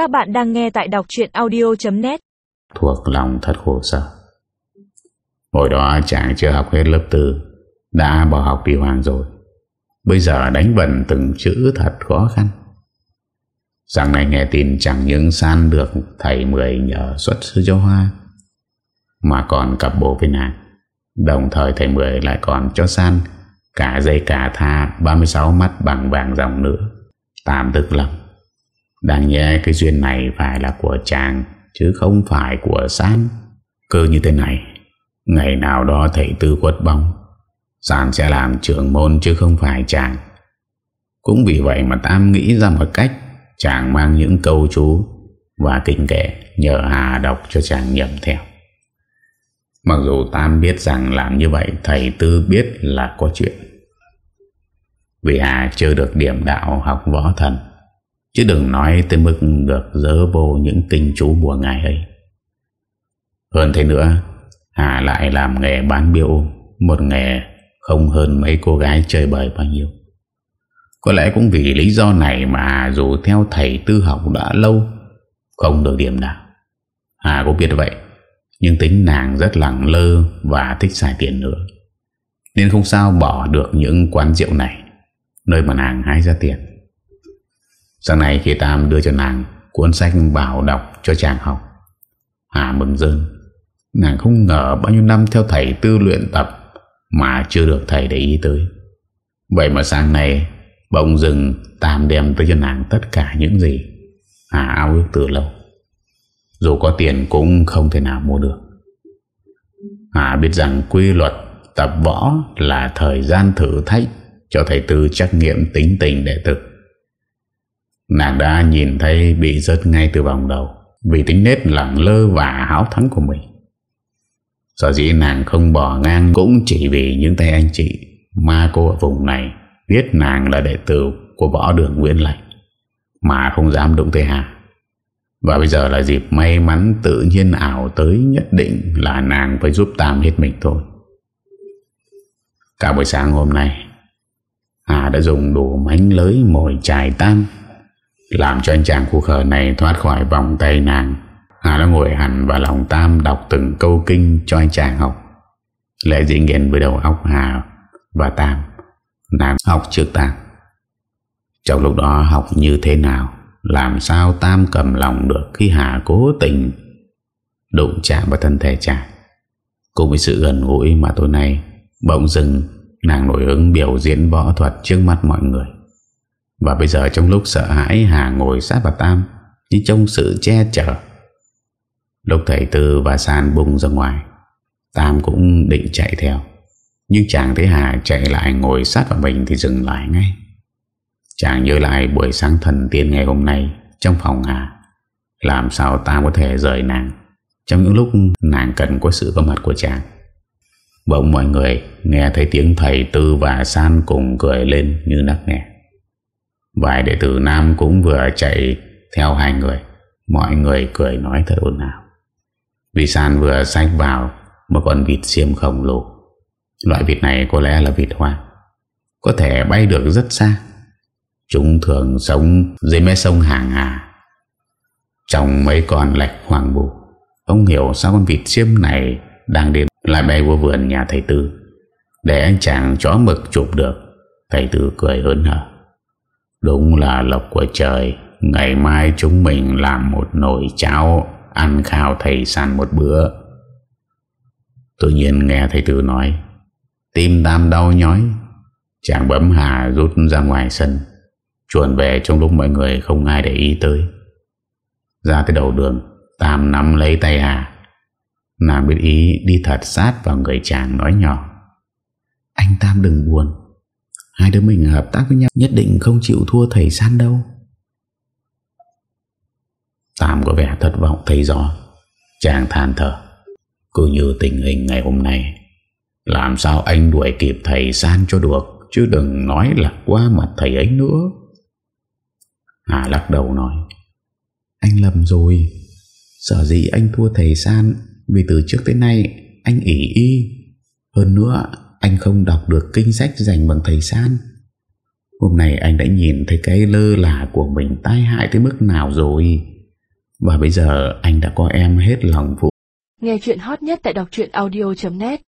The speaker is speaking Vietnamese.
Các bạn đang nghe tại đọc chuyện audio.net Thuộc lòng thật khổ sở. Hồi đó chàng chưa học hết lớp tư, Đã bỏ học đi hoàng rồi. Bây giờ đánh vần từng chữ thật khó khăn. Sáng nay nghe tin chẳng những san được thầy Mười nhờ xuất sư cho Hoa, Mà còn cặp bộ với nàng Đồng thời thầy Mười lại còn cho san Cả dây cả tha 36 mắt bằng vàng dòng nữa. Tạm tức lắm. Đáng nhẽ cái duyên này phải là của chàng, Chứ không phải của san. Cơ như thế này, Ngày nào đó thầy tư quất bóng San sẽ làm trưởng môn chứ không phải chàng. Cũng vì vậy mà Tam nghĩ ra một cách, Chàng mang những câu chú Và kinh kệ Nhờ Hà đọc cho chàng nhầm theo. Mặc dù Tam biết rằng làm như vậy, Thầy Tư biết là có chuyện. Vì Hà chưa được điểm đạo học võ thần Chứ đừng nói tới mức được dỡ vô những kinh chú bùa ngài ấy. Hơn thế nữa, Hà lại làm nghề bán biểu Một nghề không hơn mấy cô gái chơi bời bao nhiêu. Có lẽ cũng vì lý do này mà dù theo thầy tư học đã lâu, Không được điểm nào. Hà cũng biết vậy, Nhưng tính nàng rất lặng lơ và thích xài tiền nữa, Nên không sao bỏ được những quán rượu này, Nơi mà nàng hái ra tiền. Sáng nay khi Tam đưa cho nàng Cuốn sách bảo đọc cho chàng học, Hà mừng rơn. Nàng không ngờ bao nhiêu năm theo thầy tư luyện tập Mà chưa được thầy để ý tới. Vậy mà sáng nay, Bỗng dừng Tam đem tới cho nàng tất cả những gì Hà ao ước từ lâu. Dù có tiền cũng không thể nào mua được. Hà biết rằng quy luật tập võ là thời gian thử thách cho thầy tư trắc nghiệm tính tình đệ tử. Nàng đã nhìn thấy bị rớt ngay từ vòng đầu, Vì tính nết lẳng lơ và háo thắng của mình. Sở dĩ nàng không bỏ ngang Cũng chỉ vì những tay anh chị Ma cô ở vùng này Biết nàng là đệ tử của võ đường Nguyễn Lạnh Mà không dám đụng tới Hà Và bây giờ là dịp may mắn tự nhiên ảo tới Nhất định là nàng phải giúp Tam hết mình thôi. Cả buổi sáng hôm nay, Hà đã dùng đủ mánh lưới mồi chài Tam làm cho anh chàng khu khờ này thoát khỏi vòng tay nàng. Hà đã ngồi hẳn vào lòng Tam đọc từng câu kinh cho anh chàng học. Lệ dĩ nghiện với đầu óc Hà và Tam Nàng học trước Tam Trong lúc đó học như thế nào? Làm sao Tam cầm lòng được Khi Hà cố tình Đụng chạm vào thân thể chàng? Cùng với sự gần gũi mà tối nay Bỗng dừng, nàng nổi hứng biểu diễn võ thuật trước mắt mọi người và bây giờ trong lúc sợ hãi, Hà ngồi sát vào Tam, Như trong sự che chở. Lúc thầy Tư và San bùng ra ngoài, Tam cũng định chạy theo. Nhưng chàng thấy Hà chạy lại ngồi sát vào mình thì dừng lại ngay. Chàng nhớ lại buổi sáng thần tiên ngày hôm nay Trong phòng Hà. Làm sao Tam có thể rời nàng Trong những lúc nàng cần có sự có mặt của chàng? Bỗng mọi người nghe thấy tiếng thầy Tư và San cùng cười lên như nắc nghẹn Vài đệ tử nam cũng vừa chạy theo hai người. Mọi người cười nói thật ồn ào. Vì sàn vừa xách vào Một con vịt xiêm khổng lồ. Loại vịt này có lẽ là vịt hoa. Có thể bay được rất xa. Chúng thường sống dưới mé sông Hàng Hà Trong mấy con lạch hoàng bù. Ông hiểu sao con vịt xiêm này Đang đến lại bay qua vườn nhà thầy Tư. Để anh chàng chó mực chụp được, Thầy Tư cười hớn hở. Đúng là lộc của trời. Ngày mai chúng mình làm một nồi cháo, Ăn khao thầy săn một bữa. Tự nhiên nghe thầy Tư nói, Tim tam đau nhói. Chàng bấm Hà rút ra ngoài sân. Chuồn về trong lúc mọi người không ai để ý tới. Ra tới đầu đường, Tam nắm lấy tay Hà. Nàng biết ý đi thật sát vào người chàng nói nhỏ, Anh Tam đừng buồn. Hai đứa mình hợp tác với nhau, Nhất định không chịu thua thầy san đâu. Tam có vẻ thất vọng thấy rõ Chàng than thở. Cứ như tình hình ngày hôm nay, Làm sao anh đuổi kịp thầy san cho được, Chứ đừng nói là qua mặt thầy ấy nữa. Hà lắc đầu nói. Anh lầm rồi. Sở dĩ anh thua thầy san, Vì từ trước tới nay Anh ỉ y. Hơn nữa anh không đọc được kinh sách dành bằng thầy San Hôm nay anh đã nhìn thấy cái lơ là của mình tai hại tới mức nào rồi. Và bây giờ anh đã có em hết lòng phụ. Nghe chuyện hot nhất tại đọc audio.net